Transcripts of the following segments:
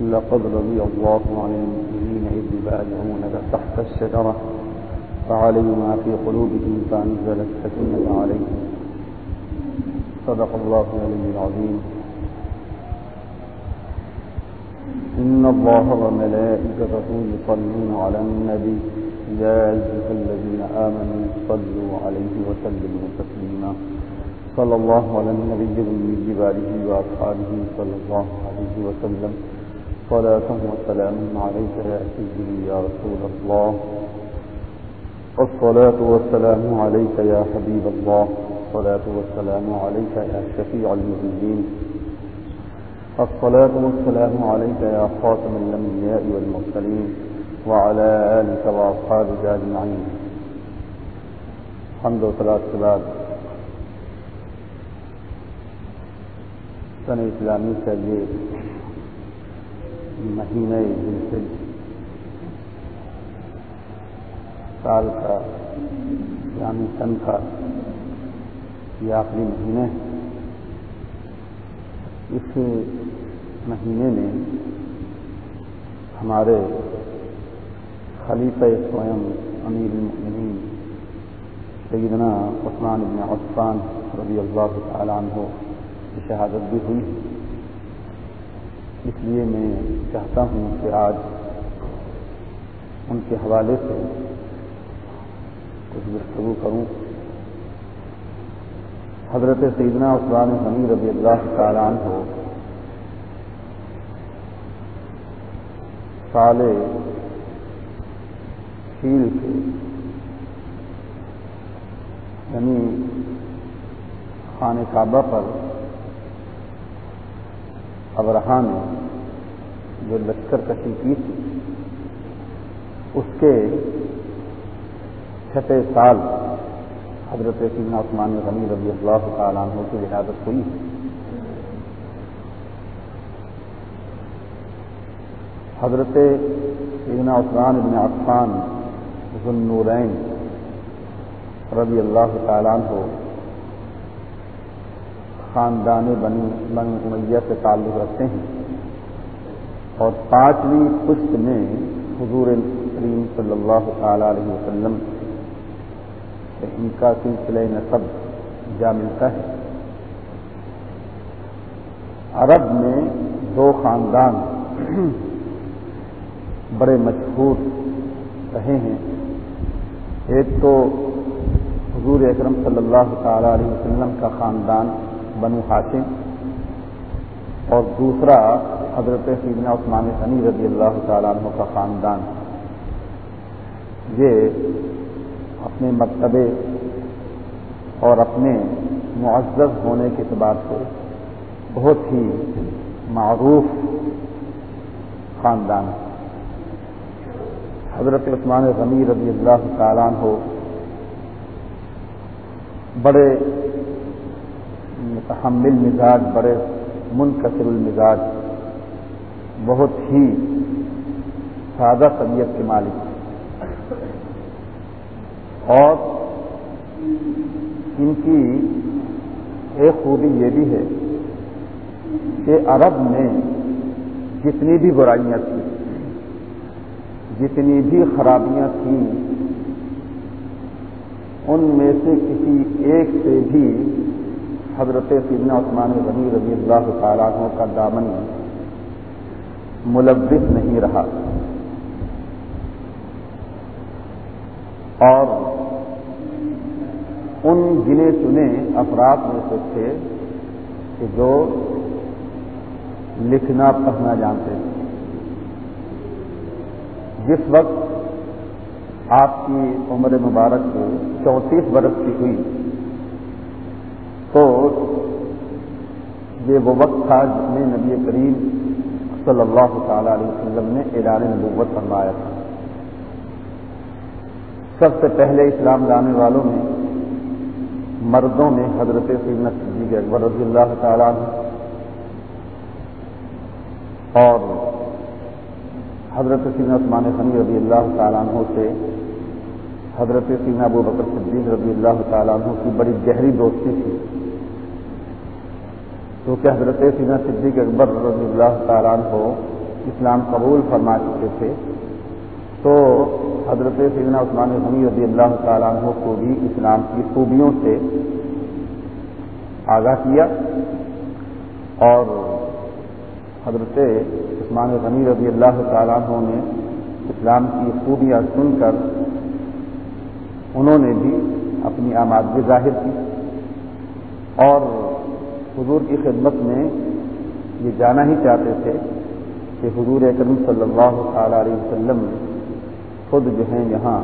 لقد رضي الله عن المؤمنين إذ يبايعونك تحت الشجرة فعلم ما في قلوبهم فأنزل السكينة عليهم. صدق الله العلي العظيم. إن الله وملائكته يصلون على النبي. يا أيها الذين آمنوا صلوا عليه وسلموا تسليما. صلى الله على النبي من جباله وأصحابه صلى الله عليه وسلم. صلاة وسلام عليك يا سيدي يا رسول الله. الصلاة والسلام عليك يا حبيب الله. الصلاة والسلام عليك يا شفيع المذنبين الصلاة والسلام عليك يا خاتم الأنبياء والمرسلين. وعلى آلك وأصحابك أجمعين. حمد وصلاة کے بعد سن اسلامی کا یہ مہینہ دل جی۔ سال کا یعنی اسلامی سن کا یہ آخری مہینے اس مہینے میں ہمارے خلیفہ سوئم امیر المؤمنین سیدنا عثمان بن عثمان رضی اللہ تعالیٰ عنہ کی شہادت بھی ہوئی۔ اس لیے میں چاہتا ہوں کہ آج ان کے حوالے سے کچھ گفتگو کروں۔ حضرت سیدنا عثمان غنی رضی اللہ تعالیٰ عنہ سال فیل کے یعنی خان کعبہ پر ابرہ نے جو لشکر کشی کی تھی، اس کے چھٹے سال حضرت سیدنا عثمان غنی رضی اللہ تعالیٰ عنہ کی ولادت ہوئی۔ حضرت سیدنا عثمان بن عفان ذنورین رضی اللہ تعالیٰ عنہ خاندان بنی بن امیہ سے تعلق رکھتے ہیں۔ اور پانچویں پشت میں حضور کریم صلی اللہ تعالی علیہ وسلم سے ان کا سلسلہ نصب جا ملتا ہے۔ عرب میں دو خاندان بڑے مشہور رہے ہیں۔ ایک تو حضور اکرم صلی اللہ تعالی علیہ وسلم کا خاندان بنو ہاشم اور دوسرا حضرت سیدنا عثمان غنی رضی اللہ تعالیٰ عنہ کا خاندان۔ یہ اپنے مرتبے اور اپنے معزز ہونے کے اعتبار سے بہت ہی معروف خاندان۔ حضرت عثمان غنی رضی اللہ تعالیٰ عنہ بڑے متحمل مزاج، بڑے منقصر المزاج، بہت ہی سادہ طبیعت کے مالک اور ان کی ایک خوبی یہ بھی ہے کہ عرب میں جتنی بھی برائیاں تھیں جتنی بھی خرابیاں تھیں ان میں سے کسی ایک سے بھی حضرت سیدنا عثمان غنی رضی اللہ تعالیٰ عنہ کا دامن ملوث نہیں رہا۔ اور ان گنے چنے افراد میں سے تھے کہ جو لکھنا پڑھنا جانتے تھے۔ جس وقت آپ کی عمر مبارک کو چونتیس برس کی ہوئی تو یہ وہ وقت تھا جس میں نبی کریم صلی اللہ تعالی علیہ وسلم نے اعلان نبوت فرمایا تھا۔ سب سے پہلے اسلام لانے والوں میں، مردوں میں حضرت سیدنا صدیق اکبر رضی اللہ تعالیٰ عنہ اور حضرت سیدنا عثمان غنی رضی اللہ تعالیٰ عنہ سے حضرت سیدنا ابو بکر صدیق رضی اللہ تعالیٰ عنہ کی بڑی گہری دوستی تھی۔ کیونکہ حضرت سیدنا صدیق اکبر رضی اللہ تعالیٰ عنہ اسلام قبول فرما چکے تھے؟ تو حضرت سیدنا عثمان غنی رضی اللہ تعالیٰ عنہ کو بھی اسلام کی خوبیوں سے آگاہ کیا اور حضرت عثمان غنی رضی اللہ تعالیٰ عنہ نے اسلام کی خوبیاں سن کر انہوں نے بھی اپنی آمادگی ظاہر کی اور حضور کی خدمت میں یہ جانا ہی چاہتے تھے کہ حضور اکرم صلی اللہ تعالی علیہ وسلم خود جو ہیں یہاں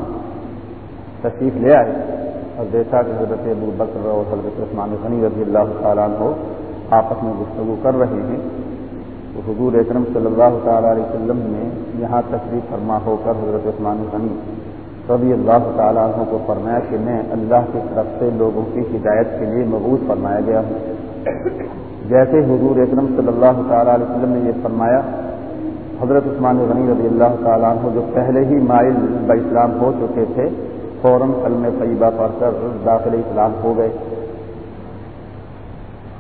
تشریف لے آئے اور دیکھا کہ حضرت ابو بکر اور حضرت عثمان غنی رضی اللہ تعالیٰ ہو آپس میں گفتگو کر رہے ہیں، تو حضور اکرم صلی اللہ تعالیٰ علیہ وسلم نے یہاں تشریف فرما ہو کر حضرت عثمان غنی رضی اللہ تعالیٰ عنہ کو فرمایا کہ میں اللہ کی طرف سے لوگوں کی ہدایت کے لیے مبوض فرمایا گیا ہوں۔ جیسے حضور اکرم صلی اللہ تعالیٰ علیہ وسلم نے یہ فرمایا، حضرت عثمان غنی رضی اللہ تعالیٰ عنہ جو پہلے ہی مائل با اسلام ہو چکے تھے، فوراً کلم طیبہ پڑھ کر داخل اسلام ہو گئے۔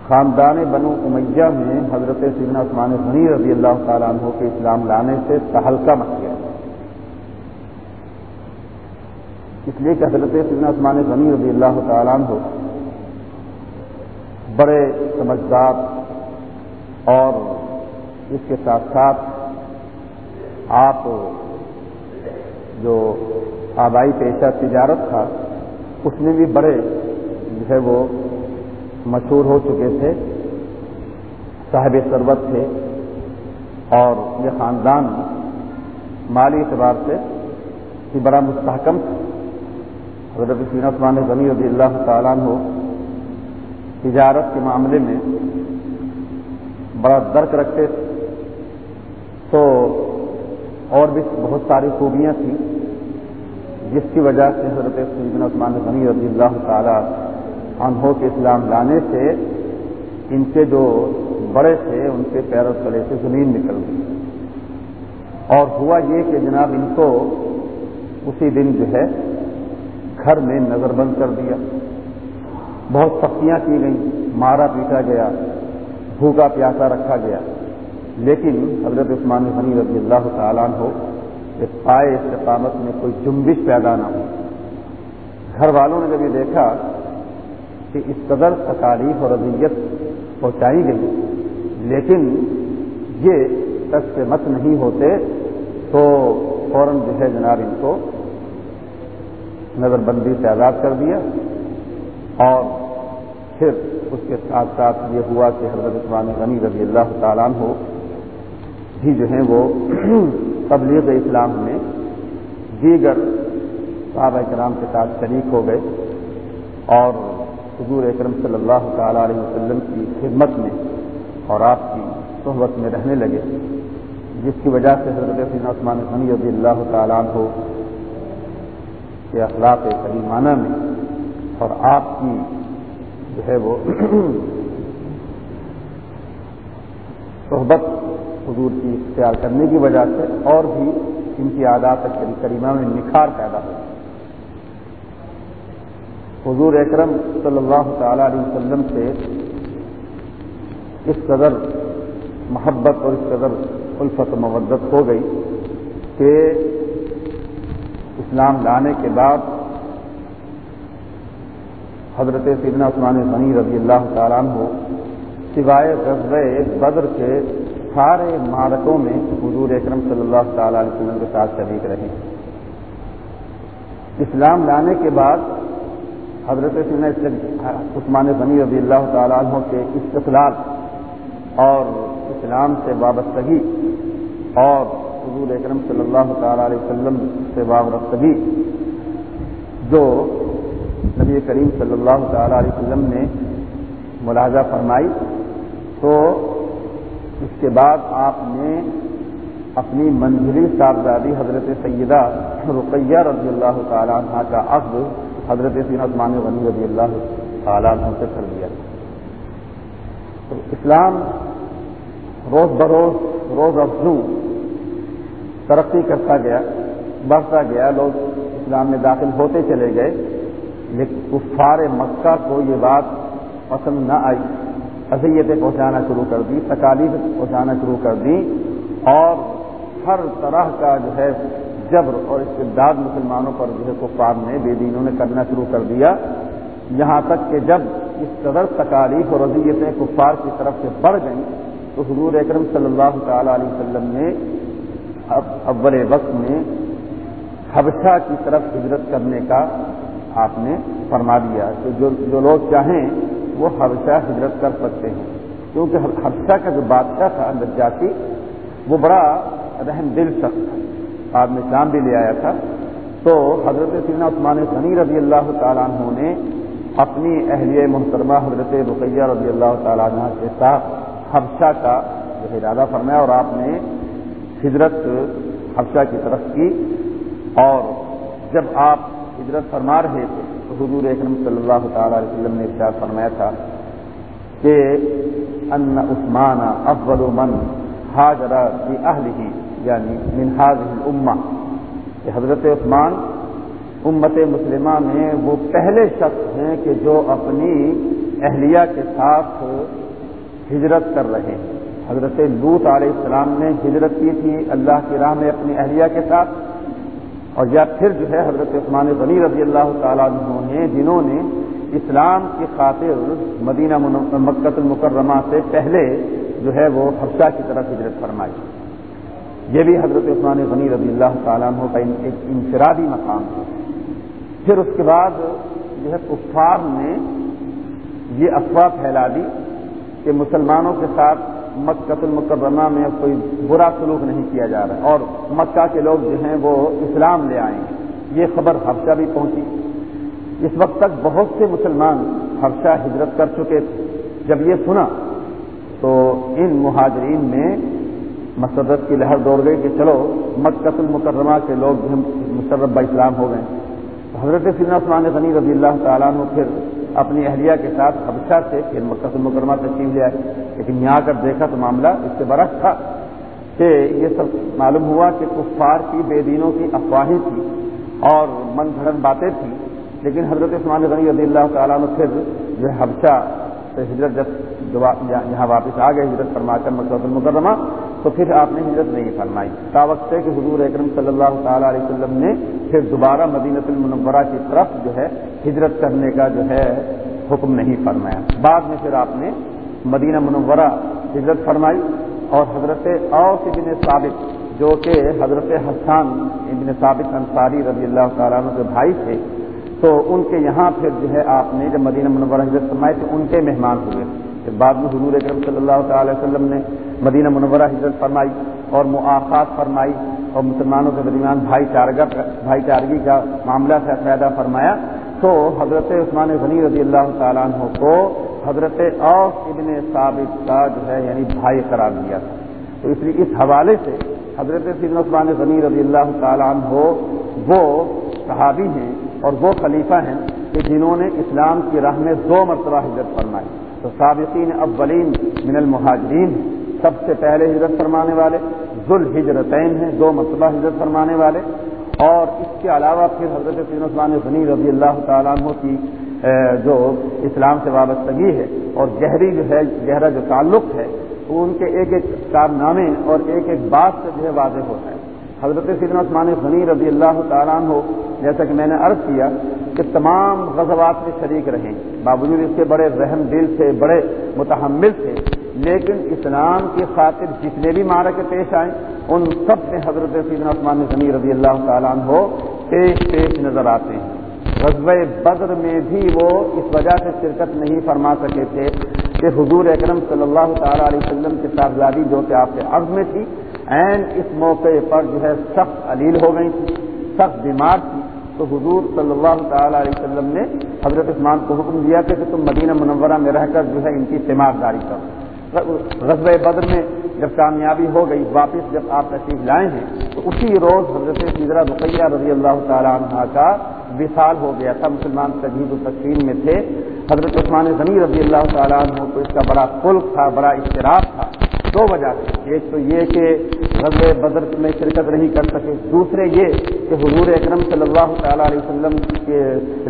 خاندان بنو امیہ میں حضرت سیدنا عثمان غنی رضی اللہ تعالیٰ عنہ کے اسلام لانے سے تہلکہ مچ گیا۔ اس لیے کہ حضرت سیدنا عثمان غنی رضی اللہ تعالیٰ عنہ بڑے سمجھدار اور اس کے ساتھ ساتھ آپ جو آبائی پیشہ تجارت تھا، اس میں بھی بڑے جو ہے وہ مشہور ہو چکے تھے، صاحب سربت تھے اور یہ خاندان مالی اعتبار سے بڑا مستحکم تھا۔ حضرت سین عثمان غنی رضی اللہ تعالیٰ ہو تجارت کے معاملے میں بڑا درک رکھتے تھے، تو اور بھی بہت ساری خوبیاں تھیں، جس کی وجہ سے حضرت سیدنا عثمان غنی رضی اللہ تعالیٰ عنہ کے اسلام لانے سے ان کے جو بڑے تھے، ان کے پیروں تلے سے زمین نکل گئی۔ اور ہوا یہ کہ جناب ان کو اسی دن جو ہے گھر میں نظر بند کر دیا۔ بہت سختیاں کی گئیں۔ مارا پیٹا گیا، بھوکا پیاسا رکھا گیا۔ لیکن حضرت عثمان غنی رضی اللہ تعالیٰ ہو کہ پائے استقامت میں کوئی جنبش پیدا نہ ہو گھر والوں نے جب یہ دیکھا کہ اس قدر تکالیف اور اذیت پہنچائی گئی، لیکن یہ تک سے مت نہیں ہوتے تو فوراً جو ہے جناب ان کو نظر بندی سے آزاد کر دیا۔ اور پھر اس کے ساتھ ساتھ یہ ہوا کہ حضرت عثمان غنی رضی اللہ تعالیٰ ہو بھی جو ہیں وہ تبلیغ اسلام میں دیگر صحابہ کرام کے ساتھ شریک ہو گئے اور حضور اکرم صلی اللہ تعالیٰ علیہ وسلم کی خدمت میں اور آپ کی صحبت میں رہنے لگے، جس کی وجہ سے حضرت عثمان غنی رضی اللہ تعالیٰ ہو کے اخلاق صحیح معنی میں اور آپ کی جو ہے وہ صحبت حضور کی اختیار کرنے کی وجہ سے اور بھی ان کی عادات کریمہ میں نکھار پیدا ہو حضور اکرم صلی اللہ تعالی علیہ وسلم سے اس قدر محبت اور اس قدر الفت مودت ہو گئی کہ اسلام لانے کے بعد حضرت سیدنا عثمان غنی رضی اللہ تعالیٰ عنہ سوائے غزب بدر کے سارے مارکوں میں حضور اکرم صلی اللہ تعالی علیہ وسلم کے ساتھ شریک رہے۔ اسلام لانے کے بعد حضرت سیدنا عثمان غنی رضی اللہ تعالیٰ عنہ کے استقلال اور اسلام سے وابستگی اور حضور اکرم صلی اللہ تعالی علیہ وسلم سے وابستگی جو نبی کریم صلی اللہ تعالی علیہ وسلم نے ملاحظہ فرمائی تو اس کے بعد آپ نے اپنی منزلی صاحبزادی حضرت سیدہ رقیہ رضی اللہ تعالیٰ عنہ کا عقد حضرت سین عثمان غنی رضی اللہ تعالیٰ عنہ سے کر دیا تو اسلام روز بروز، روز افزو ترقی کرتا گیا، بڑھتا گیا، لوگ اسلام میں داخل ہوتے چلے گئے۔ لیکن کفار مکہ کو یہ بات پسند نہ آئی۔ اذیتیں پہنچانا شروع کر دی، تکالیف پہنچانا شروع کر دی اور ہر طرح کا جو ہے جبر اور استداد مسلمانوں پر جو ہے کفار نے، بے دینوں نے کرنا شروع کر دیا۔ یہاں تک کہ جب اس قدر تکالیف اور رضیتیں کفار کی طرف سے بڑھ گئیں تو حضور اکرم صلی اللہ تعالی علیہ وسلم نے اول وقت میں حبشہ کی طرف ہجرت کرنے کا آپ نے فرما دیا کہ جو جو لوگ چاہیں وہ حبشہ ہجرت کر سکتے ہیں۔ کیونکہ حبشہ کا جو بادشاہ تھا، نجاتی، وہ بڑا رحم دل شخص تھا۔ آپ نے شام بھی لے آیا تھا۔ تو حضرت سینا عثمان غنی رضی اللہ تعالیٰ عنہ نے اپنی اہلیہ محترمہ حضرت رقیہ رضی اللہ تعالیٰ عنہ کے ساتھ حبشہ کا جو ارادہ فرمایا اور آپ نے ہجرت حبشہ کی طرف کی۔ اور جب آپ ہجرت فرما رہے تھے، تو حضور اکرم صلی اللہ تعالی علیہ وسلم نے ارشاد فرمایا تھا کہ ان عثمان افضل من حاجر کی اہل ہی یعنی منہاج الامہ۔ کہ حضرت عثمان امت مسلمہ میں وہ پہلے شخص ہیں کہ جو اپنی اہلیہ کے ساتھ ہجرت کر رہے ہیں۔ حضرت لوت علیہ السلام نے ہجرت کی تھی اللہ کی راہ میں اپنی اہلیہ کے ساتھ۔ اور یا پھر جو ہے حضرت عثمان غنی رضی اللہ تعالیٰ عنہ نے جنہوں نے اسلام کی خاطر مدینہ مکت المکرمہ سے پہلے جو ہے وہ حفصہ کی طرف ہجرت فرمائی۔ یہ بھی حضرت عثمان غنی رضی اللہ تعالیٰ عنہ کا ایک انفرادی مقام تھا پھر اس کے بعد جو ہے کفار نے یہ افواہ پھیلا دی کہ مسلمانوں کے ساتھ مکت المکرمہ میں کوئی برا سلوک نہیں کیا جا رہا اور مکہ کے لوگ جو ہیں وہ اسلام لے آئیں گے یہ خبر حفشہ بھی پہنچی۔ اس وقت تک بہت سے مسلمان حفشہ ہجرت کر چکے تھے۔ جب یہ سنا تو ان مہاجرین میں مسرت کی لہر دوڑ گئی کہ چلو مکت المکرمہ کے لوگ بھی مشرف با اسلام ہو گئے۔ حضرت سینا عثمان غنی رضی اللہ تعالیٰ نے پھر اپنی اہلیہ کے ساتھ حبشہ سے پھر مکہ المکرمہ تشریف لے آئے۔ لیکن یہاں کر دیکھا تو معاملہ اس سے برعکس تھا کہ یہ سب معلوم ہوا کہ کفار کی بے دینوں کی افواہیں تھی اور من گھڑن باتیں تھیں۔ لیکن حضرت عثمان غنی رضی اللہ تعالیٰ نے پھر جو حبشہ سے ہجرت جب یہاں واپس آ گئے ہجرت فرما کر مکہ المکرمہ، تو پھر آپ نے ہجرت نہیں فرمائی۔ تا وقت ہے کہ حضور اکرم صلی اللہ تعالیٰ علیہ وسلم نے پھر دوبارہ مدینت المنورہ کی طرف جو ہے ہجرت کرنے کا جو ہے حکم نہیں فرمایا۔ بعد میں پھر آپ نے مدینہ منورہ ہجرت فرمائی اور حضرت اوس ابن ثابت، جو کہ حضرت حسان ابن ثابت انصاری رضی اللہ تعالیٰ عنہ کے بھائی تھے، تو ان کے یہاں پھر جو ہے آپ نے جب مدینہ منورہ ہجرت فرمائی تو ان کے مہمان ہوئے۔ پھر بعد میں حضور اکرم صلی اللہ تعالی وسلم نے مدینہ منورہ ہجرت فرمائی اور مواقعات فرمائی اور مسلمانوں کے درمیان بھائی چارگا بھائی چارگی کا معاملہ سے پیدا فرمایا۔ تو حضرت عثمان غنی رضی اللہ تعالیٰ عنہ کو حضرت اوس ابن ثابت کا جو ہے یعنی بھائی قرار دیا تھا۔ تو اس لیے اس حوالے سے حضرت سید عثمان غنی رضی اللہ تعالیٰ عنہ وہ صحابی ہیں اور وہ خلیفہ ہیں کہ جنہوں نے اسلام کی راہ میں دو مرتبہ ہجرت فرمائی۔ تو سابقین اولین من المہاجرین، سب سے پہلے ہجرت فرمانے والے ذوال ہجرتین ہیں، دو مرتبہ ہجرت فرمانے والے، اور اس کے علاوہ پھر حضرت سین عثمان غنی رضی اللہ تعالیٰ عنہ کی جو اسلام سے وابستگی ہے، اور گہری جو ہے گہرا جو تعلق ہے وہ ان کے ایک ایک کارنامے اور ایک ایک بات سے جو ہے واضح ہوتا ہے۔ حضرت سیدنا عثمان غنی رضی اللہ تعالیٰ عنہ، جیسا کہ میں نے عرض کیا کہ تمام غزوات میں شریک رہے باوجود اس کے بڑے رحم دل تھے بڑے متحمل تھے، لیکن اسلام کی خاطر جتنے بھی مارکے پیش آئیں، ان سب میں حضرت سیدنا عثمان غنی رضی اللہ تعالیٰ عنہ پیش پیش نظر آتے ہیں۔ غزب بدر میں بھی وہ اس وجہ سے شرکت نہیں فرما سکے تھے کہ حضور اکرم صلی اللہ تعالیٰ علیہ وسلم کی صاحبزادی جو کہ آپ کے عرض میں تھی این اس موقع پر جو ہے سخت علیل ہو گئی تھی سخت بیمار تھی تو حضور صلی اللہ تعالی علیہ وسلم نے حضرت عثمان کو حکم دیا کہ تم مدینہ منورہ میں رہ کر جو ہے ان کی داری کرو۔ غزب بدر میں جب کامیابی ہو گئی، واپس جب آپ تشریف لائے ہیں، تو اسی روز حضرت سیدرا رقیہ رضی اللہ تعالیٰ عنہ کا وصال ہو گیا تھا۔ مسلمان تجید التقسیم میں تھے۔ حضرت عثمان غنی رضی اللہ تعالیٰ عنہ کو اس کا بڑا فلک تھا، بڑا اشتراک تھا۔ دو وجہ سے ایک تو یہ کہ غزب بدر میں شرکت نہیں کر سکے۔ دوسرے یہ کہ حضور اکرم صلی اللہ تعالیٰ علیہ وسلم کے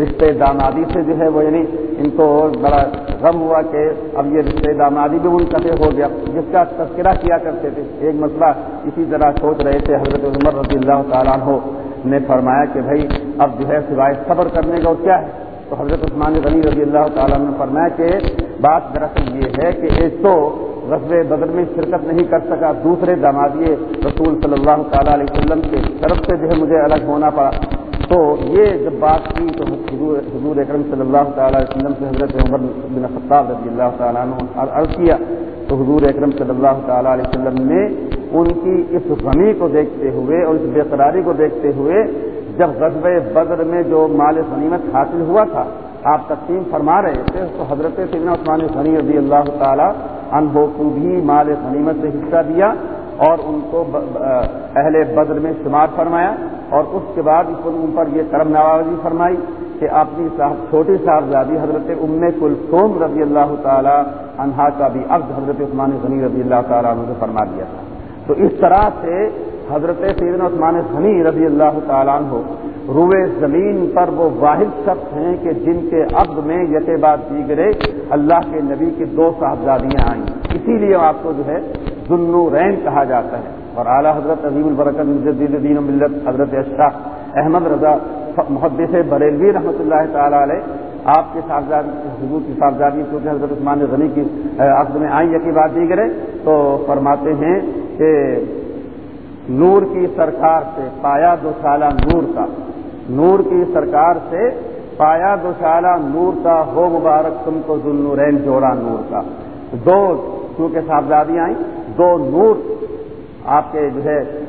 رشتے دامادی سے جو ہے وہ یعنی ان کو بڑا غم ہوا کہ اب یہ رشتے دامادی بھی منقطع ہو گیا۔ جس کا تذکرہ کیا کرتے تھے۔ ایک مسئلہ اسی طرح سوچ رہے تھے۔ حضرت عمر رضی اللہ تعالیٰ عنہ نے فرمایا کہ بھائی، اب جو ہے سوائے صبر کرنے کا کیا ہے؟ تو حضرت عثمان غنی رضی اللہ تعالیٰ نے فرمایا کہ بات دراصل یہ ہے کہ ایک تو غزب بدر میں شرکت نہیں کر سکا، دوسرے دامادی رسول صلی اللہ تعالیٰ علیہ وسلم کے طرف سے جو ہے مجھے الگ ہونا پڑا۔ تو یہ جب بات کی تو حضور اکرم صلی اللہ تعالیٰ علیہ وسلم سے حضرت عمر بن خطاب رضی اللہ تعالیٰ عنہ عرض کیا۔ تو حضور اکرم صلی اللہ تعالیٰ علیہ وسلم نے ان کی اس غمی کو دیکھتے ہوئے اور اس بے قراری کو دیکھتے ہوئے جب غزب بدر میں جو مال غنیمت حاصل ہوا تھا، آپ تقسیم فرما رہے تھے، تو حضرت سیدنا عثمان غنی رضی اللہ تعالیٰ انہوں کو بھی مال غنیمت سے حصہ دیا اور ان کو اہل بدر میں شمار فرمایا اور اس کے بعد ان پر یہ کرم نوازی فرمائی کہ اپنی چھوٹی صاحبزادی حضرت ام کلثوم رضی اللہ تعالیٰ انہا کا بھی عبد حضرت عثمان غنی رضی اللہ تعالیٰ عنہ سے فرما دیا تھا۔ تو اس طرح سے حضرت سیدنا عثمان غنی رضی اللہ تعالیٰ عنہ روئے زمین پر وہ واحد شخص ہیں کہ جن کے عبد میں یتے بات دیگرے اللہ کے نبی کی دو صاحبزادیاں آئیں۔ اسی لیے آپ کو جو ہے ظلم رین کہا جاتا ہے۔ اور اعلیٰ حضرت عظیم البرکت الدین ملت حضرت اشرف احمد رضا محدث بریلوی رحمۃ اللہ تعالیٰ علیہ، آپ کے صاحبزادی حضور کی صاحبزادی کیونکہ حضرت عثمان غنی کی عقد میں آئیں یقین بات دیگرے تو فرماتے ہیں کہ نور کی سرکار سے پایا دو سالہ نور کا۔ نور کی سرکار سے پایا دو نور کا ہو مبارک، تم کو ذلنورین جوڑا نور کا۔ دو کیونکہ صاحبزادی آئیں، دو نور آپ کے جو ہے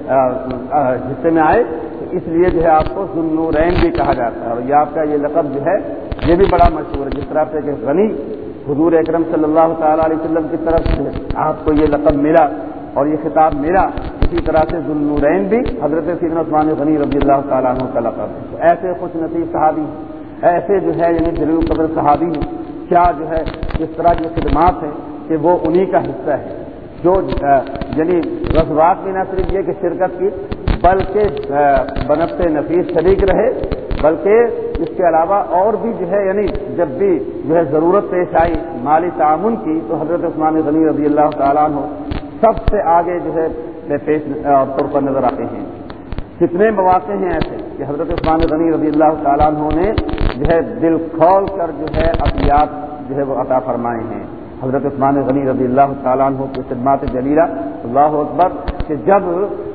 حصے میں آئے اس لیے جو ہے آپ کو ذلنورین بھی کہا جاتا ہے۔ اور یہ آپ کا یہ لقب جو ہے، یہ بھی بڑا مشہور ہے۔ جس طرح سے کہ غنی حضور اکرم صلی اللہ تعالی علیہ وسلم کی طرف سے آپ کو یہ لقب ملا اور یہ خطاب ملا۔ اسی طرح سے ذلنورین بھی حضرت سیدن عثمان غنی رضی اللہ تعالیٰ عنہ کا لقب ہے۔ ایسے خوش نصیب صحابی ایسے جو ہے یعنی جلیل قدر صحابی ہیں۔ کیا جو ہے اس طرح کی خدمات ہیں کہ وہ انہی کا حصہ ہے۔ جو یعنی رسوات بھی نہ صرف یہ کہ شرکت کی، بلکہ بنفت نفیس شریک رہے۔ بلکہ اس کے علاوہ اور بھی جو ہے یعنی جب بھی جو ہے ضرورت پیش آئی مالی تعاون کی، تو حضرت عثمان غنی رضی اللہ تعالیٰ عنہ سب سے آگے جو ہے پیش طور پر نظر آتے ہیں۔ کتنے مواقع ہیں ایسے کہ حضرت عثمان غنی رضی اللہ تعالیٰ عنہ نے جو ہے دل کھول کر جو ہے اطیات جو ہے وہ عطا فرمائے ہیں۔ حضرت عثمان غنی رضی اللہ تعالیٰ عنہ کی خدمات جلیلہ، اللہ اکبر، کہ جب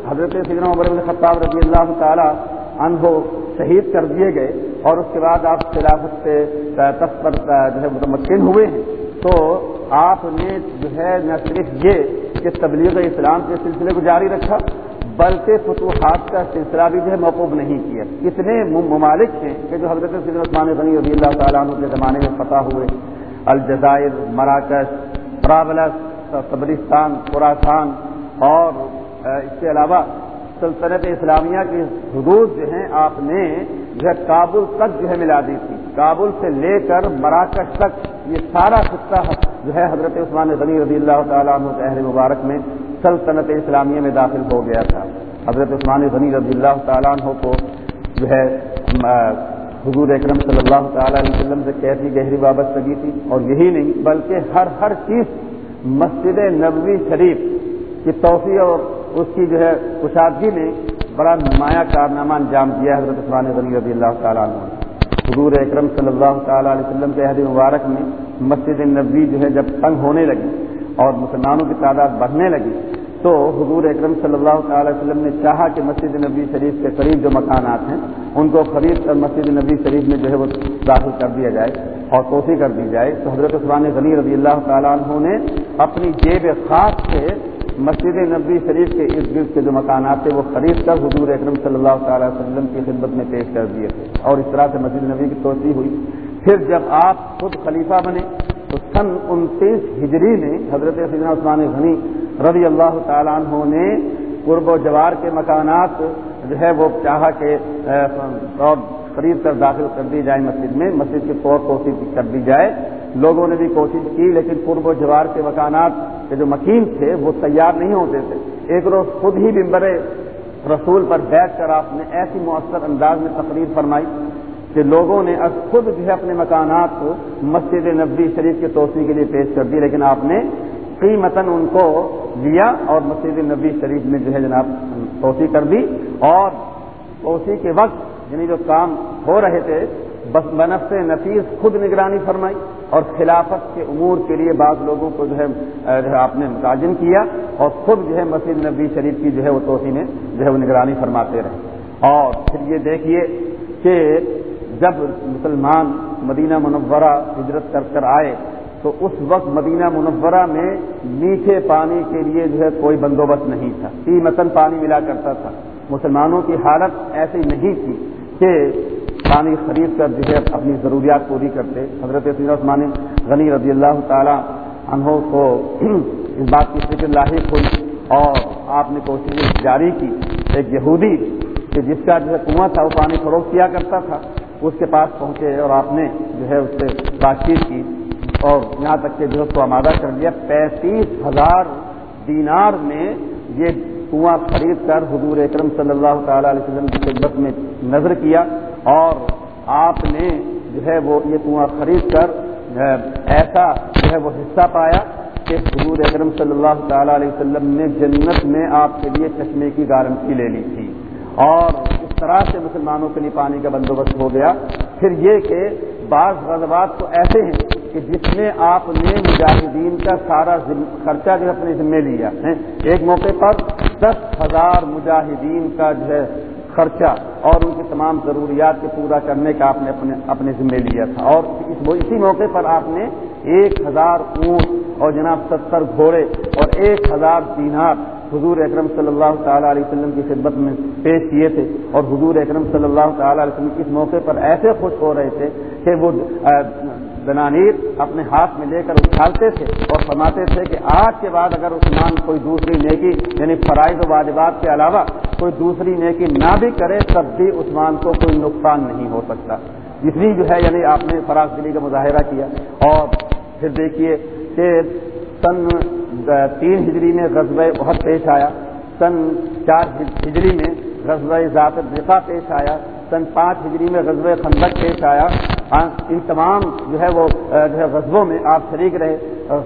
حضرت سیدنا عمر بن خطاب رضی اللہ تعالیٰ عنہ شہید کر دیے گئے اور اس کے بعد آپ خلافت سے تخت جو ہے متمکن ہوئے ہیں، تو آپ نے جو ہے نہ صرف یہ کہ تبلیغ اسلام کے سلسلے کو جاری رکھا، بلکہ فتوحات کا سلسلہ بھی جو ہے موقوف نہیں کیا۔ اتنے ممالک ہیں کہ جو حضرت سید عثمان غنی رضی اللہ تعالیٰ عنہ کے زمانے میں فتح ہوئے۔ الجزائر، مراکش، پرابلس، قبرستان خوراسان اور اس کے علاوہ سلطنت اسلامیہ کی حدود جو ہیں، آپ نے جو ہے کابل تک جو ہے ملا دی تھی۔ کابل سے لے کر مراکش تک یہ سارا خطہ جو ہے حضرت عثمان غنی رضی اللہ تعالیٰ عنہ اہل مبارک میں سلطنت اسلامیہ میں داخل ہو گیا تھا۔ حضرت عثمان غنی رضی اللہ تعالیٰ عنہ کو جو ہے حضور اکرم صلی اللہ تعالیٰ علیہ وسلم سے کیسی گہری وابستگی تھی اور یہی نہیں، بلکہ ہر ہر چیز مسجد نبوی شریف کی توسیع اور اس کی جو ہے کشادگی نے بڑا نمایاں کارنامہ انجام دیا حضرت عثمان غنی رضی اللہ تعالیٰ عنہ۔ حضور اکرم صلی اللہ تعالیٰ علیہ وسلم کے عہد مبارک میں مسجد نبوی جو ہے جب تنگ ہونے لگی اور مسلمانوں کی تعداد بڑھنے لگی، تو حضور اکرم صلی اللہ تعالی وسلم نے چاہا کہ مسجد نبی شریف کے قریب جو مکانات ہیں، ان کو خرید کر مسجد نبی شریف میں جو ہے وہ داخل کر دیا جائے اور توسیع کر دی جائے۔ تو حضرت عثمان غنی رضی اللہ تعالیٰ عنہ نے اپنی جیب خاص سے مسجد نبی شریف کے ارد گرد کے جو مکانات تھے، وہ خرید کر حضور اکرم صلی اللہ تعالی وسلم کی خدمت میں پیش کر دیے تھے اور اس طرح سے مسجد نبی کی توسیع ہوئی۔ پھر جب آپ خود خلیفہ بنے، تو سن انتیس ہجری میں حضرت سیدنا عثمان غنی رضی اللہ تعالیٰ عنہ نے قرب و جوار کے مکانات جو ہے، وہ چاہا کہ خرید کر داخل کر دی جائے مسجد میں، مسجد کی طور کوشش کر دی جائے۔ لوگوں نے بھی کوشش کی، لیکن قرب و جوار کے مکانات کے جو مکین تھے، وہ تیار نہیں ہوتے تھے۔ ایک روز خود ہی بمبرے رسول پر بیٹھ کر آپ نے ایسی مؤثر انداز میں تقریر فرمائی کہ لوگوں نے خود جو ہے اپنے مکانات کو مسجد نبی شریف کی توسیع کے لیے پیش کر دی، لیکن آپ نے قیمتاً ان کو لیا اور مسجد نبی شریف میں جو ہے جناب توسیع کر دی۔ اور توسیع کے وقت یعنی جو کام ہو رہے تھے، بس بنف نفیس خود نگرانی فرمائی۔ اور خلافت کے امور کے لیے بعض لوگوں کو جو ہے آپ نے متعین کیا اور خود جو ہے مسجد نبی شریف کی جو ہے وہ توسیع میں جو ہے وہ نگرانی فرماتے رہے۔ اور پھر یہ دیکھیے کہ جب مسلمان مدینہ منورہ ہجرت کر کر آئے، تو اس وقت مدینہ منورہ میں میٹھے پانی کے لیے جو ہے کوئی بندوبست نہیں تھا۔ تی متن پانی ملا کرتا تھا۔ مسلمانوں کی حالت ایسی نہیں تھی کہ پانی خرید کر جو ہے اپنی ضروریات پوری کرتے۔ حضرت عثمان غنی رضی اللہ تعالی عنہ کو اس بات کی فکر لاحق ہوئی اور آپ نے کوشش جاری کی۔ ایک یہودی کہ جس کا جو ہے کنواں تھا، وہ پانی فروخت کیا کرتا تھا، اس کے پاس پہنچے اور آپ نے جو ہے اس سے بات چیت کی اور یہاں تک کہ جو ہے اس کو آمادہ کر دیا پینتیس ہزار دینار میں یہ کنواں خرید کر حضور اکرم صلی اللہ تعالی علیہ وسلم کی خدمت میں نظر کیا۔ اور آپ نے جو ہے وہ یہ کنواں خرید کر ایسا جو ہے وہ حصہ پایا کہ حضور اکرم صلی اللہ تعالی علیہ وسلم نے جنت میں آپ کے لیے چشمے کی گارنٹی لے لی تھی۔ اور اس طرح سے مسلمانوں کے لیے پانی کا بندوبست ہو گیا۔ پھر یہ کہ بعض غزبات تو ایسے ہیں کہ جس میں آپ نے مجاہدین کا سارا خرچہ جو ہے اپنے ذمے لیا ہے ایک موقع پر دس ہزار مجاہدین کا جو ہے خرچہ اور ان کی تمام ضروریات کے پورا کرنے کا آپ نے اپنے اپنے ذمے لیا تھا۔ اور اسی موقع پر آپ نے ایک ہزار اونٹ اور جناب ستر گھوڑے اور ایک ہزار دینار حضور اکرم صلی اللہ تعالیٰ علیہ وسلم کی خدمت میں پیش کیے تھے۔ اور حضور اکرم صلی اللہ تعالیٰ علیہ وسلم اس موقع پر ایسے خوش ہو رہے تھے کہ وہ دنانیر اپنے ہاتھ میں لے کر اچھالتے تھے اور فرماتے تھے کہ آج کے بعد اگر عثمان کوئی دوسری نیکی یعنی فرائض و واجبات کے علاوہ کوئی دوسری نیکی نہ بھی کرے، تب بھی عثمان کو کوئی نقصان نہیں ہو سکتا۔ اتنی جو ہے یعنی آپ نے فراغ دلی کا مظاہرہ کیا۔ اور پھر دیکھیے کہ سن تین ہجری میں غزب بہت پیش آیا۔ سن چار ہجری میں غزب ذات دفاع پیش آیا۔ سن پانچ ہجری میں غزب خندق پیش آیا۔ ہاں ان تمام جو ہے وہ جو ہے غزبوں میں آپ شریک رہے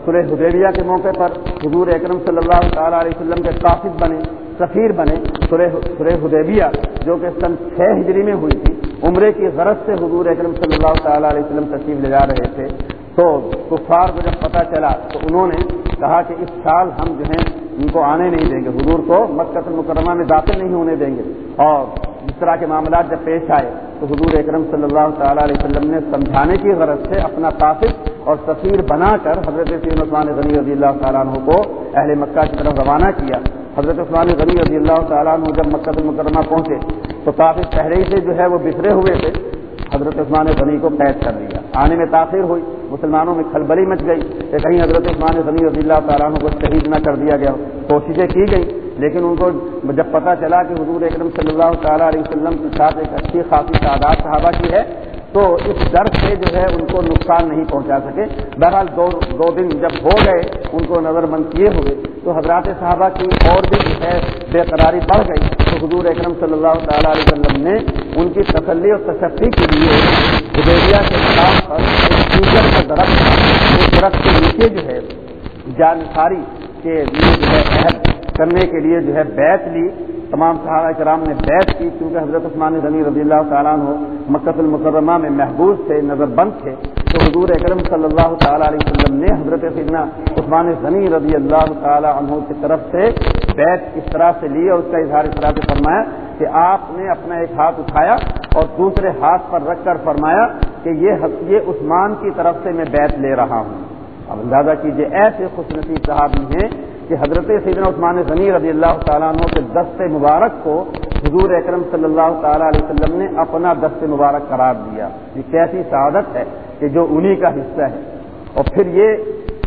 سلح حدیبیہ کے موقع پر حضور اکرم صلی اللہ تعالیٰ علیہ وسلم کے قاصد بنے، سفیر بنے سلح حدیبیہ، جو کہ سن چھ ہجری میں ہوئی تھی، عمرے کی غرض سے حضور اکرم صلی اللہ تعالیٰ علیہ وسلم تشریف لے جا رہے تھے۔ تو کفار کو جب پتہ چلا، تو انہوں نے کہا کہ اس سال ہم جو ہیں، ان کو آنے نہیں دیں گے، حضور کو مکت المکرمہ میں داخل نہیں ہونے دیں گے۔ اور اس طرح کے معاملات جب پیش آئے تو حضور اکرم صلی اللہ تعالیٰ علیہ وسلم نے سمجھانے کی غرض سے اپنا قاصد اور سفیر بنا کر حضرت سید عثمان غنی رضی اللہ تعالیٰ عنہ کو اہل مکہ کی طرف روانہ کیا۔ حضرت عثمان غنی رضی اللہ تعالیٰ عنہ جب مکت المکرمہ پہنچے تو کافی پہلے ہی سے جو ہے وہ بکھرے ہوئے تھے۔ حضرت عثمان غنی کو قید کر دیا آنے میں تاخیر ہوئی۔ مسلمانوں میں کھلبلی مچ گئی کہ کہیں حضرت عثمان غنی رضی اللہ تعالیٰ عنہ کو شہید نہ کر دیا گیا۔ کوششیں کی گئی لیکن ان کو جب پتہ چلا کہ حضور اکرم صلی اللہ تعالیٰ علیہ وسلم کے ساتھ ایک اچھی خاصی تعداد صحابہ کی ہے، تو اس ڈر سے جو ہے ان کو نقصان نہیں پہنچا سکے۔ بہرحال دو دو دن جب ہو گئے، ان کو نظر بند کیے ہوئے، تو حضرات صحابہ کی اور بھی جو ہے بے قراری بڑھ گئی۔ تو حضور اکرم صلی اللہ تعالیٰ علیہ وسلم نے ان کی تسلی اور تشفی کے لیے ہدیبیہ کے خلاف پر ایک کا درخت اس درخت کے نیچے جو ہے جانکاری کے لیے جو ہے عہد کرنے کے لیے جو ہے بیت لی۔ تمام صحابہ کرام نے بیت کی کیونکہ حضرت عثمان غنی رضی اللہ تعالیٰ عنہ مکت المکرمہ میں محبوظ تھے نظر بند تھے۔ تو حضور اکرم صلی اللہ تعالیٰ علیہ وسلم نے حضرت سیدنا عثمان غنی رضی اللہ تعالیٰ عنہ کی طرف سے بیت اس طرح سے لی اور اس کا اظہار اس طرح سے فرمایا کہ آپ نے اپنا ایک ہاتھ اٹھایا اور دوسرے ہاتھ پر رکھ کر فرمایا کہ یہ عثمان کی طرف سے میں بیت لے رہا ہوں۔ اب اندازہ کیجیے ایسے خوش نصیب صاحب ہیں کہ حضرت سیدنا عثمان غنی رضی اللہ تعالیٰ عنہ کے دست مبارک کو حضور اکرم صلی اللہ تعالیٰ علیہ وسلم نے اپنا دست مبارک قرار دیا۔ یہ کیسی سعادت ہے کہ جو انہی کا حصہ ہے۔ اور پھر یہ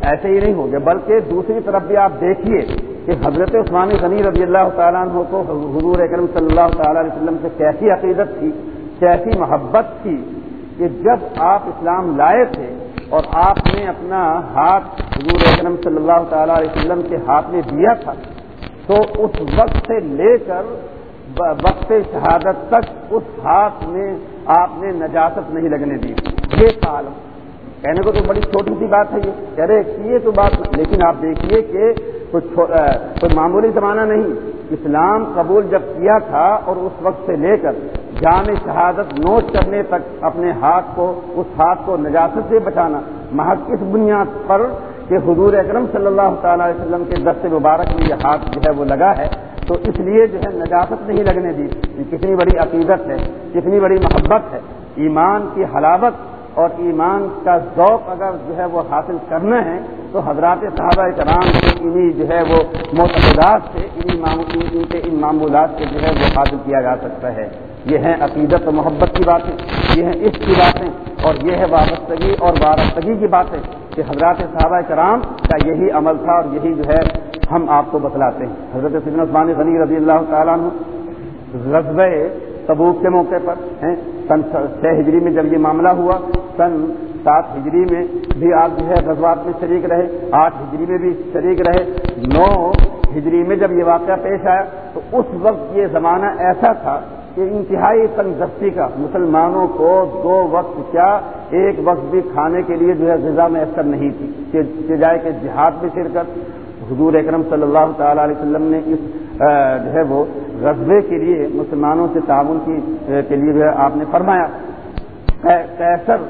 ایسے ہی نہیں ہوگا، بلکہ دوسری طرف بھی آپ دیکھیے کہ حضرت عثمان غنی رضی اللہ تعالیٰ عنہ کو حضور اکرم صلی اللہ تعالیٰ علیہ وسلم سے کیسی عقیدت تھی، کیسی محبت تھی کہ جب آپ اسلام لائے تھے اور آپ نے اپنا ہاتھ حضور اکرم صلی اللہ تعالی علیہ وسلم کے ہاتھ میں دیا تھا، تو اس وقت سے لے کر وقت شہادت تک اس ہاتھ میں آپ نے نجاست نہیں لگنے دی۔ یہ عالم کہنے کو تو بڑی چھوٹی سی بات ہے یہ۔ کہہ رہے یہ تو بات لیکن آپ دیکھیے کہ کوئی معمولی زمانہ نہیں۔ اسلام قبول جب کیا تھا اور اس وقت سے لے کر جامع شہادت نوٹ کرنے تک اپنے ہاتھ کو، اس ہاتھ کو نجاست سے بچانا محض اس بنیاد پر کہ حضور اکرم صلی اللہ تعالی علیہ وسلم کے دست مبارک میں یہ ہاتھ جو ہے وہ لگا ہے، تو اس لیے جو ہے نجاست نہیں لگنے دی۔ کتنی بڑی عقیدت ہے، کتنی بڑی محبت ہے۔ ایمان کی حلاوت اور ایمان کا ذوق اگر جو ہے وہ حاصل کرنا ہے، تو حضرات صحابہ کرام کے انہیں جو ہے وہ معتقدات سے انہیں کے ان معمولات سے جو ہے وہ حاصل کیا جا سکتا ہے۔ یہ ہیں عقیدت و محبت کی باتیں، یہ ہیں عشق کی باتیں۔ اور یہ ہے وابستگی اور وابستگی کی باتیں کہ حضرات صحابہ کرام کا یہی عمل تھا اور یہی جو ہے ہم آپ کو بتلاتے ہیں۔ حضرت سدن عثمان غنی رضی اللہ تعالیٰ عنہ تبوک کے موقع پر ہیں۔ سن چھ ہجری میں جب یہ معاملہ ہوا، سن سات ہجری میں بھی آپ جو ہے غزوات میں شریک رہے، آٹھ ہجری میں بھی شریک رہے۔ نو ہجری میں جب یہ واقعہ پیش آیا تو اس وقت یہ زمانہ ایسا تھا کہ انتہائی تنگستی کا مسلمانوں کو دو وقت کیا، ایک وقت بھی کھانے کے لیے جو ہے غذا میں اثر نہیں تھی، کہ جائے کہ جہاد میں شرکت حضور اکرم صلی اللہ تعالی علیہ وسلم نے اس جو ہے وہ غزبے کے لیے مسلمانوں سے تعاون کی کے لیے جو ہے آپ نے فرمایا۔ کیسر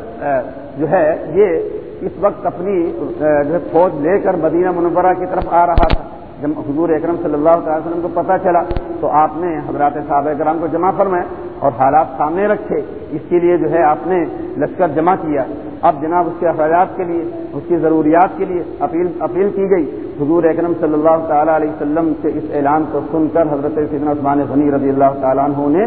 جو ہے یہ اس وقت اپنی جو ہے فوج لے کر مدینہ منورہ کی طرف آ رہا تھا۔ جب حضور اکرم صلی اللہ تعالی وسلم کو پتہ چلا تو آپ نے حضرات صاحب اکرام کو جمع فرمائے اور حالات سامنے رکھے۔ اس کے لیے جو ہے آپ نے لشکر جمع کیا۔ اب جناب اس کے اخراجات کے لیے، اس کی ضروریات کے لیے اپیل اپیل کی گئی۔ حضور اکرم صلی اللہ تعالیٰ علیہ وسلم کے اس اعلان کو سن کر حضرت سیدنا عثمان غنی رضی اللہ تعالیٰ عنہ نے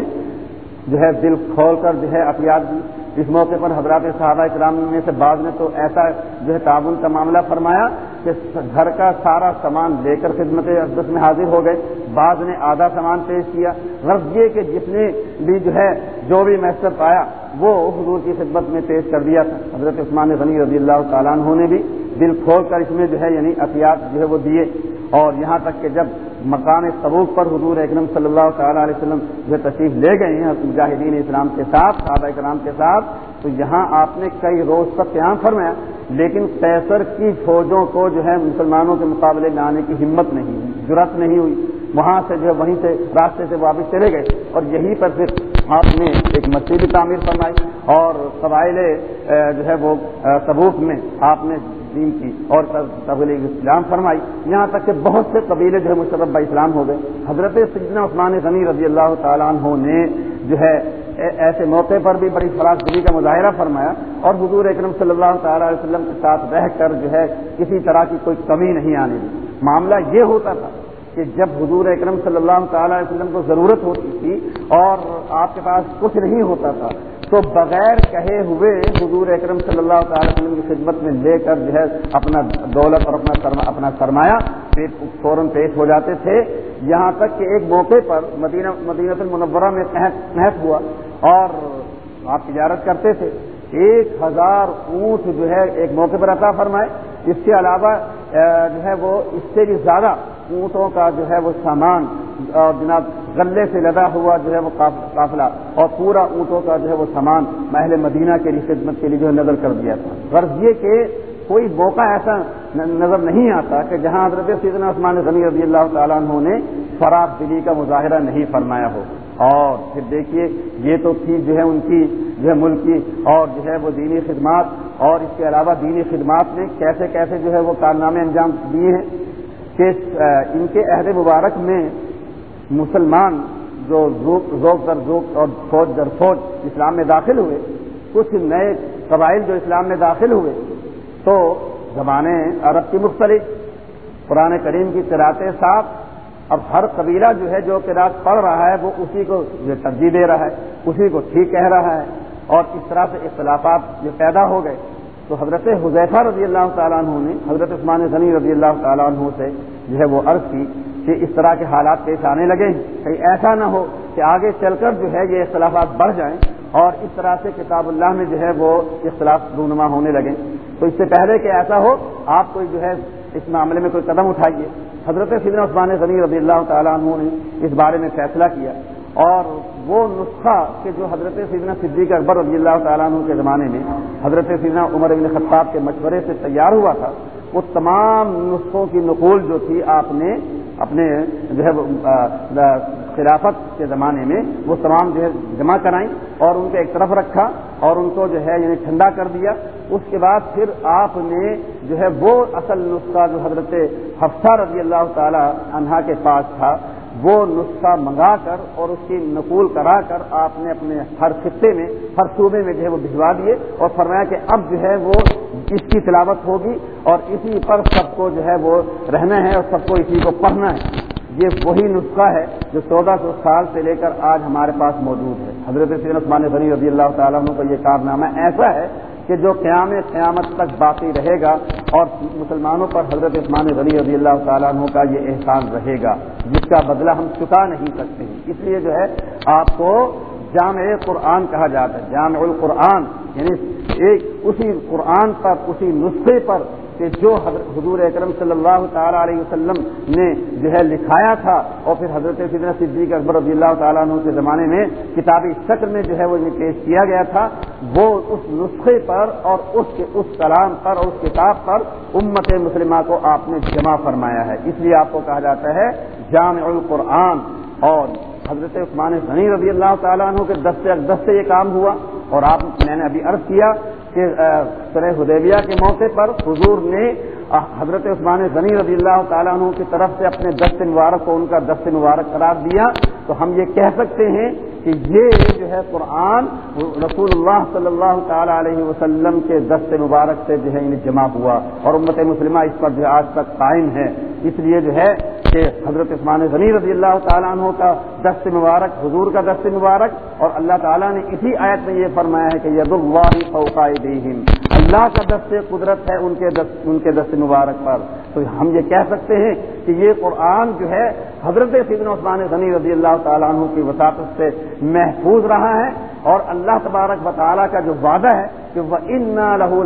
جو ہے دل کھول کر جو ہے اپیات دی۔ اس موقع پر حضرات صحابہ اکرام میں سے بعض نے تو ایسا جو ہے تعاون کا معاملہ فرمایا کہ گھر کا سارا سامان لے کر خدمت اقدس میں حاضر ہو گئے، بعض نے آدھا سامان پیش کیا۔ غرض یہ کہ جس نے بھی جو ہے، جو بھی میسر پایا وہ حضور کی خدمت میں پیش کر دیا تھا۔ حضرت عثمان غنی رضی اللہ تعالیٰ عنہ نے بھی دل کھول کر اس میں جو ہے یعنی احتیاط جو ہے وہ دیے۔ اور یہاں تک کہ جب مکان سبوک پر حضور اکرم صلی اللہ تعالیٰ علیہ وسلم جو تشریف لے گئے ہیں، مجاہدین اسلام کے ساتھ، صحابہ اکرام کے ساتھ، تو یہاں آپ نے کئی روز تک قیام فرمایا لیکن کیسر کی فوجوں کو جو ہے مسلمانوں کے مقابلے میں آنے کی ہمت نہیں ہوئی ضرورت نہیں ہوئی۔ وہاں سے جو ہے، وہیں سے راستے سے واپس چلے گئے۔ اور یہیں پر پھر آپ نے ایک مسجد بھی تعمیر فرمائی اور قبائل جو ہے وہ سبوک میں آپ نے دین کی اور طبیل اسلام فرمائی۔ یہاں تک کہ بہت سے قبیلے جو ہے مشرف اسلام ہو گئے۔ حضرت سجنا عثمان غنی رضی اللہ تعالیٰ عنہ نے جو ہے ایسے موقع پر بھی بڑی فراغ دلی کا مظاہرہ فرمایا اور حضور اکرم صلی اللہ تعالیٰ علیہ وسلم کے ساتھ رہ کر جو ہے کسی طرح کی کوئی کمی نہیں آنے دی۔ معاملہ یہ ہوتا تھا کہ جب حضور اکرم صلی اللہ تعالیٰ علیہ وسلم کو ضرورت ہوتی تھی اور آپ کے پاس کچھ نہیں ہوتا تھا، تو بغیر کہے ہوئے حضور اکرم صلی اللہ تعالی وسلم کی خدمت میں لے کر جو ہے اپنا دولت اور اپنا اپنا سرمایہ فوراً پیش ہو جاتے تھے۔ یہاں تک کہ ایک موقع پر مدینہ مدینہ المنورہ میں محف ہوا اور آپ تجارت کرتے تھے۔ ایک ہزار اونٹ جو ہے ایک موقع پر عطا فرمائے۔ اس کے علاوہ جو ہے وہ اس سے بھی زیادہ اونٹوں کا جو ہے وہ سامان اور جناب غلے سے لدا ہوا جو ہے وہ قافلہ اور پورا اونٹوں کا جو ہے وہ سامان محل مدینہ کے لیے خدمت کے لیے جو ہے نظر کر دیا تھا۔ غرض یہ کہ کوئی موقع ایسا نظر نہیں آتا کہ جہاں حضرت سیدنا عثمان غنی رضی اللہ تعالیٰ عنہ نے فراغ دلی کا مظاہرہ نہیں فرمایا ہو۔ اور پھر دیکھیے، یہ تو تھی جو ہے ان کی، جو ہے ملک کی، اور جو ہے وہ دینی خدمات۔ اور اس کے علاوہ دینی خدمات نے کیسے کیسے جو ہے وہ کارنامے انجام دیے ہیں کہ ان کے عہد مبارک میں مسلمان جو ذوق در ذوق اور فوج در فوج اسلام میں داخل ہوئے، کچھ نئے قبائل جو اسلام میں داخل ہوئے، تو زبانیں عرب کی مختلف، قرآن کریم کی قرآتیں صاف، اب ہر قبیلہ جو ہے جو قرآت پڑھ رہا ہے، وہ اسی کو جو ترجیح دے رہا ہے، اسی کو ٹھیک کہہ رہا ہے، اور اس طرح سے اختلافات جو پیدا ہو گئے۔ تو حضرت حضیفہ رضی اللہ تعالیٰ عنہ نے، حضرت عثمان غنی رضی اللہ تعالیٰ عنہ سے جو ہے وہ عرض کی کہ اس طرح کے حالات پیش آنے لگے کہیں ایسا نہ ہو کہ آگے چل کر جو ہے یہ اختلافات بڑھ جائیں۔ اور اس طرح سے کتاب اللہ میں جو ہے وہ اختلاف رونما ہونے لگے۔ تو اس سے پہلے کہ ایسا ہو، آپ کوئی جو ہے اس معاملے میں کوئی قدم اٹھائیے۔ حضرت سیدنا عثمان غنی رضی اللہ تعالیٰ عنہ نے اس بارے میں فیصلہ کیا۔ اور وہ نسخہ کہ جو حضرت سیدنا صدیق اکبر رضی اللہ تعالیٰ عنہ کے زمانے میں حضرت سیدنا عمر ابن خطاب کے مشورے سے تیار ہوا تھا، وہ تمام نسخوں کی نقول جو تھی، آپ نے اپنے جو ہے خلافت کے زمانے میں وہ تمام جو ہے جمع کرائیں اور ان کو ایک طرف رکھا اور ان کو جو ہے یعنی ٹھنڈا کر دیا۔ اس کے بعد پھر آپ نے جو ہے وہ اصل نسخہ جو حضرت حفصہ رضی اللہ تعالی عنہا کے پاس تھا، وہ نسخہ منگا کر اور اس کی نقول کرا کر آپ نے اپنے ہر خطے میں، ہر صوبے میں جو ہے وہ بھجوا دیے اور فرمایا کہ اب جو ہے وہ اس کی تلاوت ہوگی اور اسی پر سب کو جو ہے وہ رہنا ہے اور سب کو اسی کو پڑھنا ہے۔ یہ وہی نسخہ ہے جو چودہ سو سال سے لے کر آج ہمارے پاس موجود ہے۔ حضرت سید عثمان غنی رضی اللہ تعالیٰ عنہ کا یہ کارنامہ ایسا ہے کہ جو قیام قیامت تک باقی رہے گا اور مسلمانوں پر حضرت عثمان غنی رضی اللہ تعالیٰ عنہ کا یہ احسان رہے گا، جس کا بدلہ ہم چکا نہیں سکتے۔ ہیں اس لیے جو ہے، آپ کو جامع قرآن کہا جاتا ہے۔ جامع القرآن یعنی ایک اسی قرآن پر، اسی نسخے پر کہ جو حضور اکرم صلی اللہ تعالیٰ علیہ وسلم نے جو ہے لکھایا تھا اور پھر حضرت فضر صدیق اکبر رضی اللہ تعالیٰ عنہ کے زمانے میں کتابی شکل میں جو ہے وہ پیش کیا گیا تھا، وہ اس نسخے پر اور اس کے اس کلام پر اور اس کتاب پر امت مسلمہ کو آپ نے جمع فرمایا ہے۔ اس لیے آپ کو کہا جاتا ہے جامع القرآن اور حضرت عثمان غنی رضی اللہ تعالیٰ عنہ کے دس سے یہ کام ہوا۔ اور آپ میں نے ابھی عرض کیا کہ سر حدیبیہ کے موقع پر حضور نے حضرت عثمان غنی رضی اللہ تعالیٰ عنہ کی طرف سے اپنے دست مبارک کو ان کا دست مبارک قرار دیا۔ تو ہم یہ کہہ سکتے ہیں کہ یہ جو ہے قرآن، رسول اللہ صلی اللہ تعالی علیہ وسلم کے دست مبارک سے جو ہے انہیں جمع ہوا اور امت مسلمہ اس پر جو آج تک قائم ہے۔ اس لیے جو ہے کہ حضرت عثمان غنی رضی اللہ تعالیٰ عنہ کا دست مبارک، حضور کا دست مبارک، اور اللہ تعالیٰ نے اسی آیت میں یہ فرمایا ہے کہ ید اللہ فوقائے اللہ کا دست قدرت ہے ان کے دست، ان کے دست مبارک پر۔ تو ہم یہ کہہ سکتے ہیں کہ یہ قرآن جو ہے، حضرت سیدن عثمان غنی رضی اللہ تعالیٰ عنہ کی وساطت سے محفوظ رہا ہے، اور اللہ تبارک و تعالیٰ کا جو وعدہ ہے کہ وہ ان لہو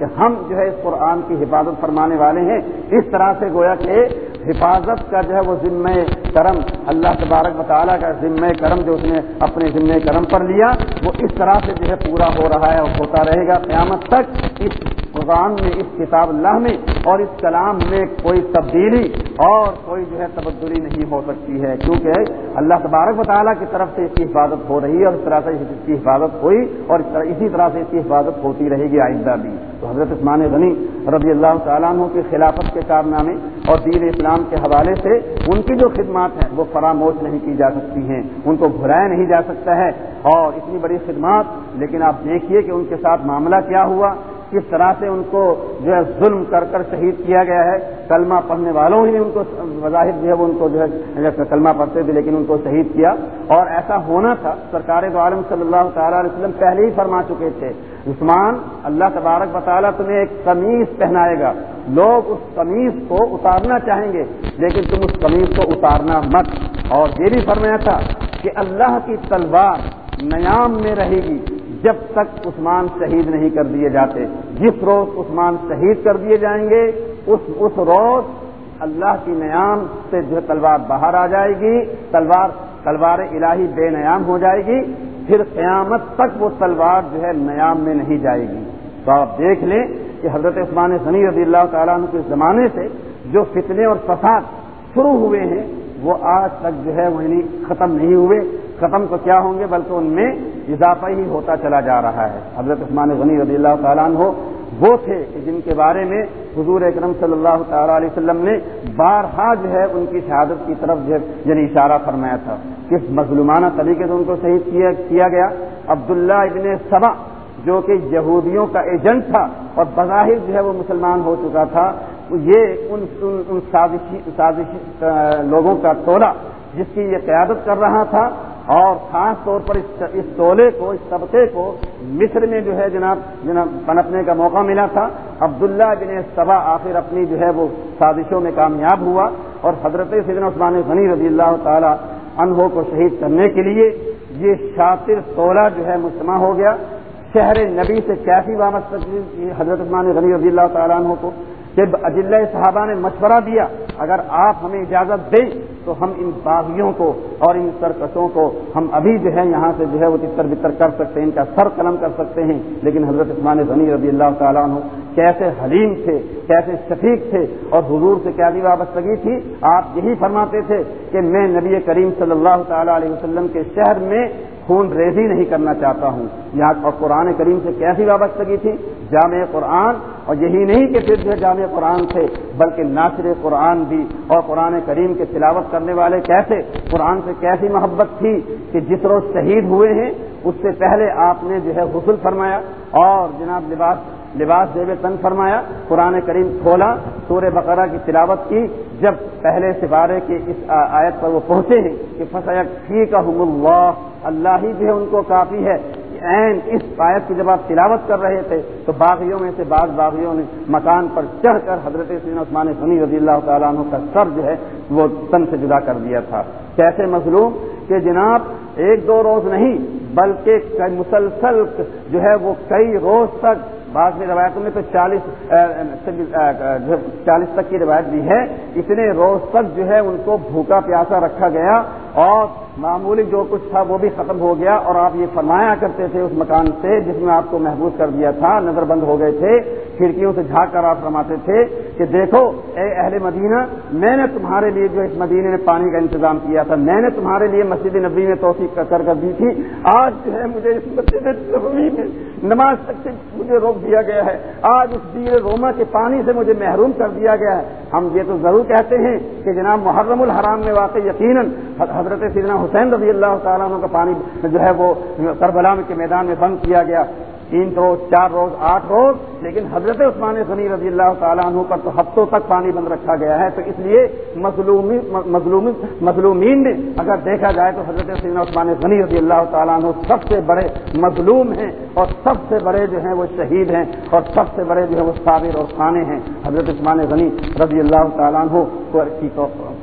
کہ ہم جو ہے اس قرآن کی حفاظت فرمانے والے ہیں۔ اس طرح سے گویا کہ حفاظت کا جو ہے وہ ذمہ کرم، اللہ تبارک و تعالیٰ کا ذمہ کرم جو اس نے اپنے ذمہ کرم پر لیا، وہ اس طرح سے جو ہے پورا ہو رہا ہے اور ہوتا رہے گا قیامت تک۔ اس قرآن میں، اس کتاب اللہ میں اور اس کلام میں کوئی تبدیلی اور کوئی جو ہے تبدیلی نہیں ہو سکتی ہے۔ کیونکہ اللہ تبارک و تعالیٰ کی طرف سے اس کی حفاظت ہو رہی ہے اور اس طرح سے اس کی حفاظت ہوئی اور اسی طرح سے اس کی حفاظت ہوتی رہے گی آئندہ بھی۔ تو حضرت عثمان غنی رضی اللہ تعالیٰ عنہ کی خلافت کے کارنامے اور دین اسلام کے حوالے سے ان کی جو خدمات ہیں وہ فراموش نہیں کی جا سکتی ہیں، ان کو بھلایا نہیں جا سکتا ہے۔ اور اتنی بڑی خدمات، لیکن آپ دیکھیے کہ ان کے ساتھ معاملہ کیا ہوا۔ کس طرح سے ان کو جو ہے ظلم کر کر شہید کیا گیا ہے، کلمہ پڑھنے والوں ہی ان کو مظاہر جو ہے، وہ ان کو جو ہے کلمہ پڑھتے تھے، لیکن ان کو شہید کیا۔ اور ایسا ہونا تھا، سرکار دو عالم صلی اللہ تعالیٰ علیہ وسلم پہلے ہی فرما چکے تھے، عثمان، اللہ تبارک بطالہ تمہیں ایک قمیض پہنائے گا۔ لوگ اس قمیض کو اتارنا چاہیں گے، لیکن تم اس قمیض کو اتارنا مت۔ اور یہ بھی فرمایا تھا کہ اللہ کی تلوار نیام میں رہے گی۔ جب تک عثمان شہید نہیں کر دیے جاتے، جس روز عثمان شہید کر دیے جائیں گے، اس اس روز اللہ کی نیام سے جو تلوار باہر آ جائے گی، تلوار تلوار الہی بے نیام ہو جائے گی، پھر قیامت تک وہ تلوار جو ہے نیام میں نہیں جائے گی۔ تو آپ دیکھ لیں کہ حضرت عثمان غنی رضی اللہ تعالیٰ عنہ کے زمانے سے جو فتنے اور فساد شروع ہوئے ہیں، وہ آج تک جو ہے وہ یعنی ختم نہیں ہوئے۔ ختم تو کیا ہوں گے؟ بلکہ ان میں اضافہ ہی ہوتا چلا جا رہا ہے۔ حضرت عثمان غنی رضی اللہ تعالیٰ عنہ وہ تھے کہ جن کے بارے میں حضور اکرم صلی اللہ تعالیٰ علیہ وسلم نے بارہا جو ہے ان کی شہادت کی طرف جو یعنی اشارہ فرمایا تھا۔ کس مظلومانہ طریقے سے ان کو شہید کیا گیا؟ عبداللہ ابن سبا جو کہ یہودیوں کا ایجنٹ تھا اور بظاہر جو ہے وہ مسلمان ہو چکا تھا۔ یہ ان ان سازشی سازشی لوگوں کا ٹولہ جس کی یہ قیادت کر رہا تھا۔ اور خاص طور پر اس ٹولے کو، اس طبقے کو مصر میں جو ہے جناب جناب پنپنے کا موقع ملا تھا۔ عبداللہ بن صبا آخر اپنی جو ہے وہ سازشوں میں کامیاب ہوا اور حضرت سیدنا عثمان غنی رضی اللہ تعالی انہوں کو شہید کرنے کے لیے یہ شاطر تولہ جو ہے مجتمع ہو گیا۔ شہر نبی سے کیسی وابستہ حضرت عثمان غنی رضی اللہ تعالیٰ عنہ کو۔ جب اجل صحابہ نے مشورہ دیا، اگر آپ ہمیں اجازت دیں تو ہم ان باغیوں کو اور ان سرکشوں کو ہم ابھی جو ہے یہاں سے جو ہے وہ تر بتر کر سکتے ہیں، ان کا سر قلم کر سکتے ہیں۔ لیکن حضرت عثمان غنی رضی اللہ تعالیٰ عنہ کیسے حلیم تھے، کیسے شفیق تھے اور حضور سے کیا وابستگی تھی؟ آپ یہی فرماتے تھے کہ میں نبی کریم صلی اللہ تعالی علیہ وسلم کے شہر میں خون ریزی نہیں کرنا چاہتا ہوں۔ یہاں اور قرآن کریم سے کیسی وابستگی تھی؟ جامع قرآن، اور یہی نہیں کہ پھر جو جامع قرآن تھے، بلکہ ناصر قرآن بھی، اور قرآن کریم کے تلاوت کرنے والے کیسے؟ قرآن سے کیسی محبت تھی کہ جس روز شہید ہوئے ہیں، اس سے پہلے آپ نے جو ہے غسل فرمایا، اور جناب لباس لباس دیو تن فرمایا، قرآن کریم کھولا، سورہ بقرہ کی تلاوت کی، جب پہلے سپارے کے اس آیت پر وہ پہنچے ہیں کہ فسیک ٹھیک اللہ اللہ ہی جو ہے ان کو کافی ہے این اس آیت کی جب آپ تلاوت کر رہے تھے، تو باغیوں میں سے بعض باغیوں نے مکان پر چڑھ کر حضرت سین عثمان غنی رضی اللہ تعالیٰ عنہ کا سر جو ہے، وہ تن سے جدا کر دیا تھا۔ کیسے مظلوم؟ کہ جناب، ایک دو روز نہیں، بلکہ مسلسل جو ہے، وہ کئی روز تک، بعض روایتوں میں تو چالیس چالیس تک کی روایت بھی ہے، اتنے روز تک جو ہے، ان کو بھوکا پیاسا رکھا گیا اور معمولی جو کچھ تھا وہ بھی ختم ہو گیا اور آپ یہ فرمایا کرتے تھے اس مکان سے جس میں آپ کو محبوس کر دیا تھا، نظر بند ہو گئے تھے، کھڑکیوں سے جھانک کر آپ فرماتے تھے کہ دیکھو، اے اہل مدینہ، میں نے تمہارے لیے جو اس مدینے میں پانی کا انتظام کیا تھا، میں نے تمہارے لیے مسجد نبی میں توفیق کر کر دی تھی، آج جو ہے مجھے اس مسجد نبی میں نماز تک سے مجھے روک دیا گیا ہے۔ آج اس دیر روما کے پانی سے مجھے محروم کر دیا گیا ہے۔ ہم یہ تو ضرور کہتے ہیں کہ جناب محرم الحرام میں واقع یقیناً حضرت سیدنا حسین رضی اللہ تعالیٰ عنہ کا پانی جو ہے وہ کربلا کے میدان میں بند کیا گیا۔ تین روز، چار روز، آٹھ روز، لیکن حضرت عثمان غنی رضی اللہ تعالیٰ عنہ پر تو ہفتوں تک پانی بند رکھا گیا ہے، تو اس لیے مظلومین نے اگر دیکھا جائے تو حضرت سین عثمان غنی رضی اللہ تعالیٰ عنہ سب سے بڑے مظلوم ہیں اور سب سے بڑے جو ہیں وہ شہید ہیں اور سب سے بڑے جو ہیں وہ صابر اور خانے ہیں۔ حضرت عثمان غنی رضی اللہ تعالیٰ عنہ کی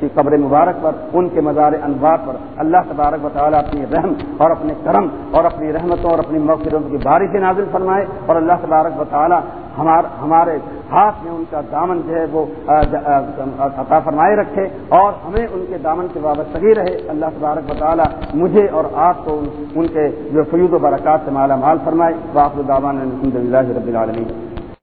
کی قبر مبارک پر، ان کے مزار انوار پر۔ اللہ تبارک و تعالیٰ اپنی رحم اور اپنے کرم اور اپنی رحمتوں اور اپنی مغفرت کی بارش نازل فرمائے اور اللہ تبارک و تعالیٰ ہمارے ہاتھ میں ان کا دامن جو ہے وہ عطا فرمائے رکھے اور ہمیں ان کے دامن سے وابستگی رہے۔ اللہ تبارک و تعالیٰ مجھے اور آپ کو ان کے جو فیوز و برکات سے مالا مال فرمائے۔ واقع دامن الحمد للہ رب العالمین۔